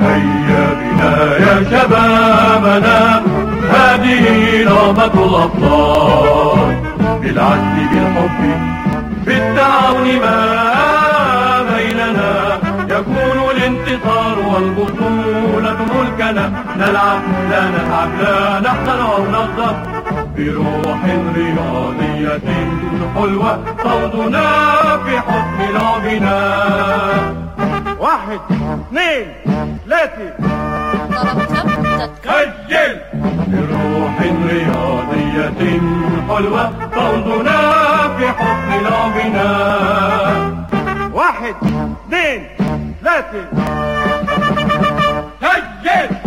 هيا بنا يا شبابنا هذه نغمة الأبطال بالعدل بالحب بالتعاون ما بيننا يكون الانتصار والبطولة ملكنا نلعب لا نتعب لا نحزن أو نغضب بروح رياضية حلوة صوتنا في حسن لعبنا واحد اثنين ثلاثة. سجل. بروح رياضية حلوة صوتنا في حسن لعبنا واحد اثنين ثلاثة. سجل.